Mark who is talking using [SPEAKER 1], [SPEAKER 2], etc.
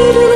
[SPEAKER 1] Doo-doo.